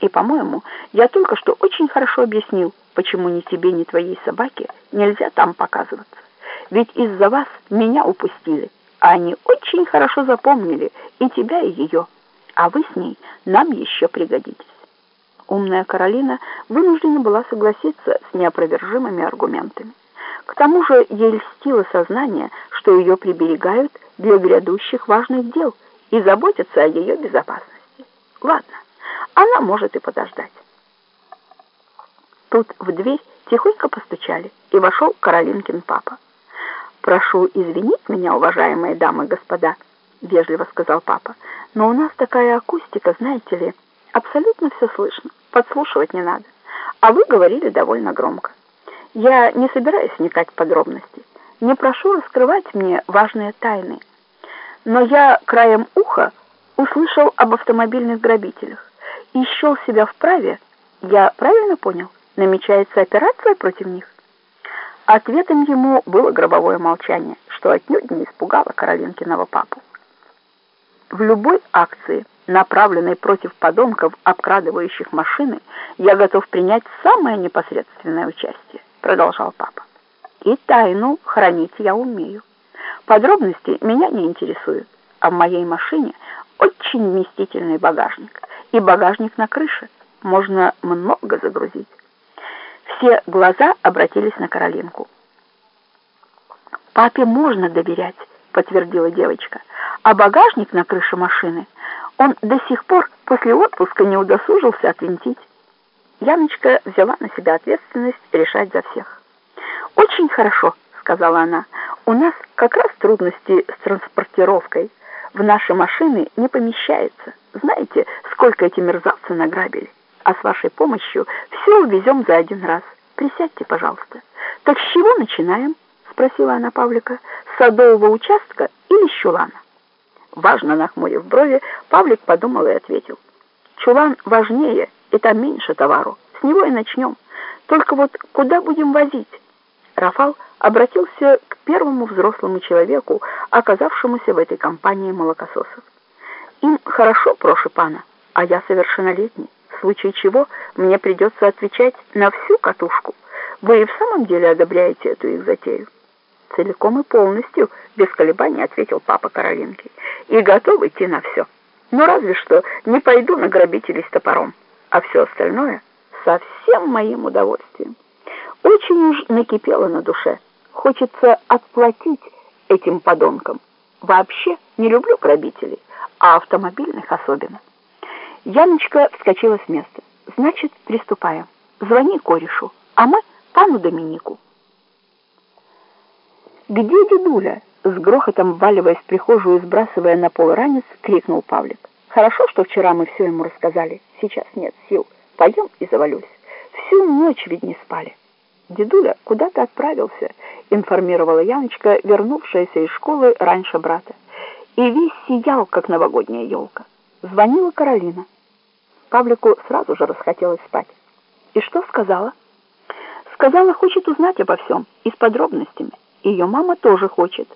И, по-моему, я только что очень хорошо объяснил, почему ни тебе, ни твоей собаке нельзя там показываться. Ведь из-за вас меня упустили, а они очень хорошо запомнили и тебя, и ее. А вы с ней нам еще пригодитесь. Умная Каролина вынуждена была согласиться с неопровержимыми аргументами. К тому же ей льстило сознание, что ее приберегают для грядущих важных дел и заботятся о ее безопасности. Ладно, она может и подождать. Тут в дверь тихонько постучали, и вошел Каролинкин папа. «Прошу извинить меня, уважаемые дамы и господа», — вежливо сказал папа, «но у нас такая акустика, знаете ли, абсолютно все слышно, подслушивать не надо, а вы говорили довольно громко. Я не собираюсь вникать в подробности, не прошу раскрывать мне важные тайны, но я краем уха услышал об автомобильных грабителях и счел себя вправе, я правильно понял, намечается операция против них? Ответом ему было гробовое молчание, что отнюдь не испугало Каролинкиного папу. В любой акции, направленной против подонков, обкрадывающих машины, я готов принять самое непосредственное участие, продолжал папа. И тайну хранить я умею. Подробности меня не интересуют, а в моей машине очень вместительный багажник и багажник на крыше. Можно много загрузить. Все глаза обратились на Каролинку. «Папе можно доверять», — подтвердила девочка. «А багажник на крыше машины он до сих пор после отпуска не удосужился отвинтить». Яночка взяла на себя ответственность решать за всех. «Очень хорошо», — сказала она. «У нас как раз трудности с транспортировкой. В наши машины не помещается». Знаете, сколько эти мерзавцы награбили? А с вашей помощью все увезем за один раз. Присядьте, пожалуйста. Так с чего начинаем? Спросила она Павлика. С садового участка или с чулана? Важно нахмурив брови, Павлик подумал и ответил. Чулан важнее, и там меньше товару. С него и начнем. Только вот куда будем возить? Рафал обратился к первому взрослому человеку, оказавшемуся в этой компании молокососов. Им хорошо, прошу пана, а я совершеннолетний, в случае чего мне придется отвечать на всю катушку. Вы и в самом деле одобряете эту их затею? Целиком и полностью, без колебаний, ответил папа Каролинки. И готов идти на все. Но разве что не пойду на грабителей с топором, а все остальное со всем моим удовольствием. Очень уж накипело на душе. Хочется отплатить этим подонкам. Вообще не люблю грабителей а автомобильных особенно. Яночка вскочила с места. «Значит, приступаем. Звони корешу, а мы пану Доминику». «Где дедуля?» С грохотом вваливаясь в прихожую и сбрасывая на пол ранец, крикнул Павлик. «Хорошо, что вчера мы все ему рассказали. Сейчас нет сил. Пойдем и завалюсь. Всю ночь ведь не спали». «Дедуля куда-то отправился», — информировала Яночка, вернувшаяся из школы раньше брата и весь сиял, как новогодняя елка. Звонила Каролина. Павлику сразу же расхотелось спать. И что сказала? Сказала, хочет узнать обо всем и с подробностями. Ее мама тоже хочет.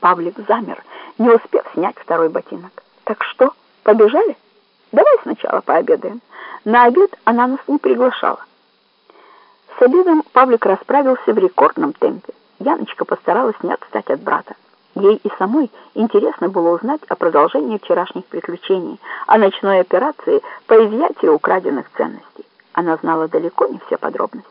Павлик замер, не успев снять второй ботинок. Так что, побежали? Давай сначала пообедаем. На обед она нас не приглашала. С обедом Павлик расправился в рекордном темпе. Яночка постаралась не отстать от брата. Ей и самой интересно было узнать о продолжении вчерашних приключений, о ночной операции по изъятию украденных ценностей. Она знала далеко не все подробности.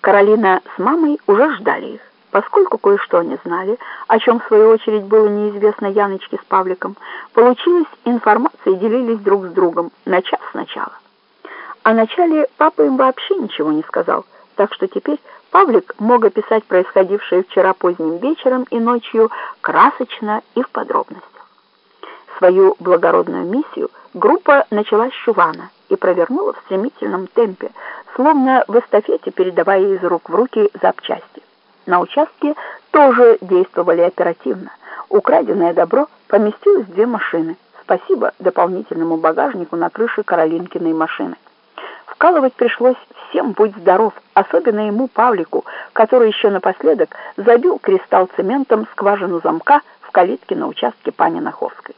Каролина с мамой уже ждали их. Поскольку кое-что они знали, о чем в свою очередь было неизвестно Яночке с Павликом, получилась информация и делились друг с другом на час сначала. О начале папа им вообще ничего не сказал, так что теперь Павлик мог описать происходившее вчера поздним вечером и ночью красочно и в подробностях. Свою благородную миссию группа начала с Шувана и провернула в стремительном темпе, словно в эстафете передавая из рук в руки запчасти. На участке тоже действовали оперативно. Украденное добро поместилось в две машины. Спасибо дополнительному багажнику на крыше Каролинкиной машины. Вкалывать пришлось всем будь здоров, особенно ему, Павлику, который еще напоследок забил кристалл цементом скважину замка в калитке на участке пани Наховской.